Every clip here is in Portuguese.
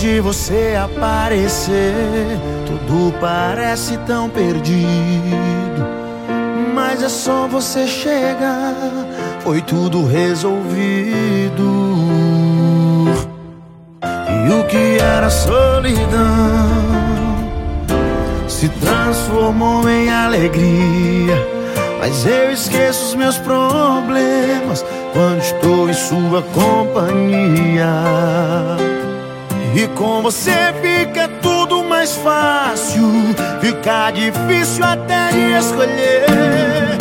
de você aparecer, tudo parece tão perdido. Mas é só você chegar, foi tudo resolvido. E o que era solidão se transformou em alegria. Mas eu esqueço os meus problemas quando estou em sua companhia. E com você fica tudo mais fácil, fica difícil até de escolher.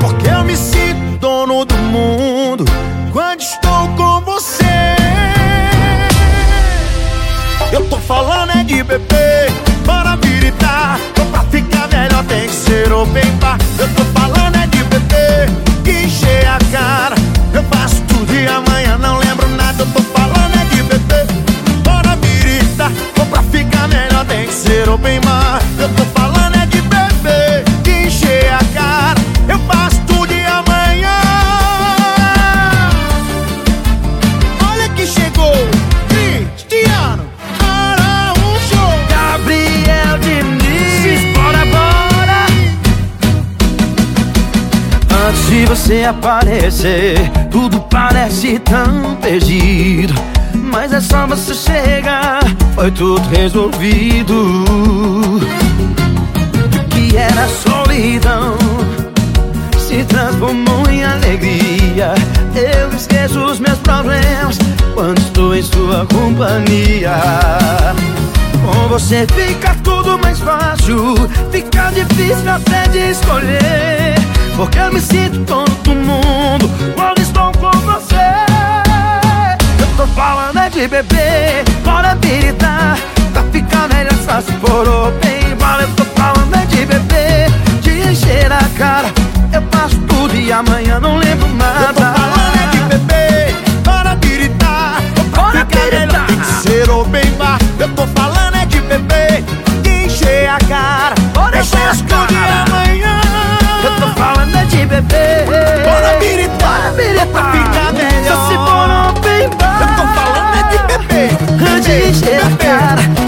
Porque eu me sinto dono do mundo quando estou com você. Eu tô falando é de beber, melhor tem que ser open bar. Eu tô falando é de beber, que encher a cara. Eu faço tudo e amanhã. Olha que chegou, Cristiano Araújo. Gabriel Diniz Bora, bora. Antes de você aparecer Tudo parece tão perdido Mas é só você chegar. Foi tudo resolvido. O que era solidão Se transformou em alegria. Eu esqueço os meus problemas Quando estou em sua companhia. Com você fica tudo mais fácil Fica difícil até de escolher. Porque eu me sinto dono do mundo Quando estou com você noite, bebê, bora piritar Pra tá ficar melhor só se for bem Bora, eu tô falando é de bebê De encher a cara. te enxergar